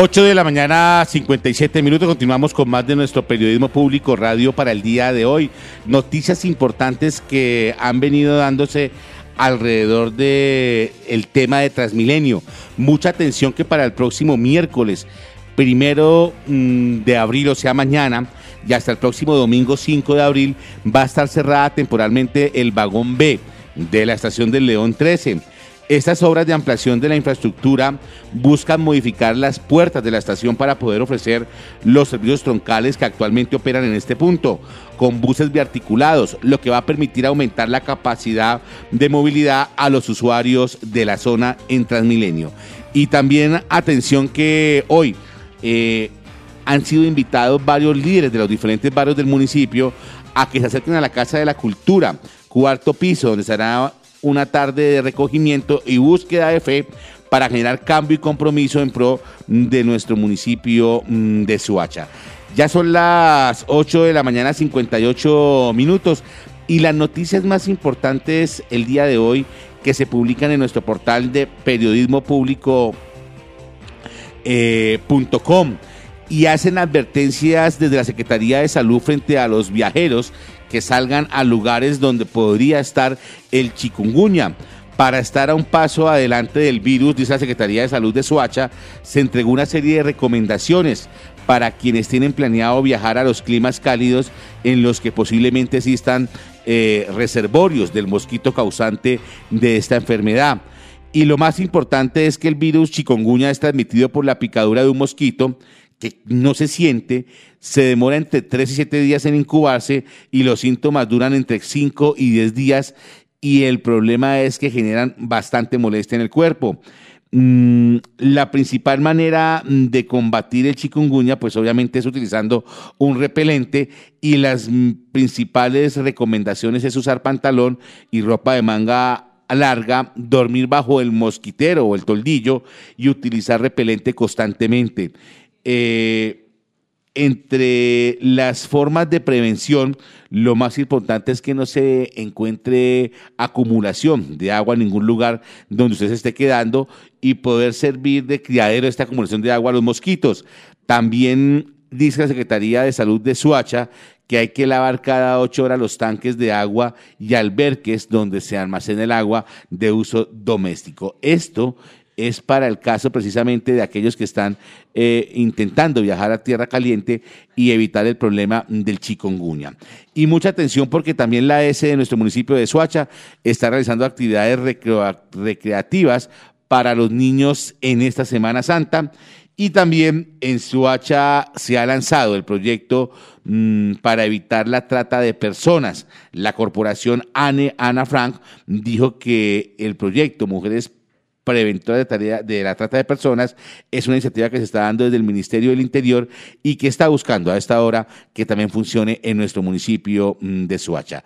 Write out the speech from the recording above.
8 de la mañana, 57 minutos. Continuamos con más de nuestro periodismo público radio para el día de hoy. Noticias importantes que han venido dándose alrededor de el tema de Transmilenio. Mucha atención que para el próximo miércoles, primero mm, de abril, o sea, mañana, y hasta el próximo domingo 5 de abril, va a estar cerrada temporalmente el vagón B de la estación del León 13 estas obras de ampliación de la infraestructura buscan modificar las puertas de la estación para poder ofrecer los servicios troncales que actualmente operan en este punto, con buses biarticulados, lo que va a permitir aumentar la capacidad de movilidad a los usuarios de la zona en Transmilenio. Y también atención que hoy eh, han sido invitados varios líderes de los diferentes barrios del municipio a que se acerquen a la Casa de la Cultura, cuarto piso, donde será una tarde de recogimiento y búsqueda de fe para generar cambio y compromiso en pro de nuestro municipio mm, de Suacha. Ya son las 8 de la mañana, 58 minutos, y las noticias más importantes el día de hoy que se publican en nuestro portal de periodismo público eh, y hacen advertencias desde la Secretaría de Salud frente a los viajeros que salgan a lugares donde podría estar el chikungunya. Para estar a un paso adelante del virus, dice la Secretaría de Salud de Soacha, se entregó una serie de recomendaciones para quienes tienen planeado viajar a los climas cálidos en los que posiblemente existan eh, reservorios del mosquito causante de esta enfermedad. Y lo más importante es que el virus chikungunya es transmitido por la picadura de un mosquito que no se siente, se demora entre 3 y 7 días en incubarse y los síntomas duran entre 5 y 10 días y el problema es que generan bastante molestia en el cuerpo. Mm, la principal manera de combatir el chikungunya, pues obviamente es utilizando un repelente y las principales recomendaciones es usar pantalón y ropa de manga larga, dormir bajo el mosquitero o el toldillo y utilizar repelente constantemente. Eh, entre las formas de prevención, lo más importante es que no se encuentre acumulación de agua en ningún lugar donde usted se esté quedando y poder servir de criadero esta acumulación de agua a los mosquitos. También dice la Secretaría de Salud de Suacha que hay que lavar cada ocho horas los tanques de agua y alberques donde se almacena el agua de uso doméstico. Esto es para el caso precisamente de aquellos que están eh, intentando viajar a tierra caliente y evitar el problema del chikungunya. Y mucha atención porque también la S de nuestro municipio de Suacha está realizando actividades recreativas para los niños en esta Semana Santa. Y también en Suacha se ha lanzado el proyecto mm, para evitar la trata de personas. La corporación ANE, Ana Frank, dijo que el proyecto Mujeres preventora de, tarea, de la trata de personas es una iniciativa que se está dando desde el Ministerio del Interior y que está buscando a esta hora que también funcione en nuestro municipio mm, de Suacha.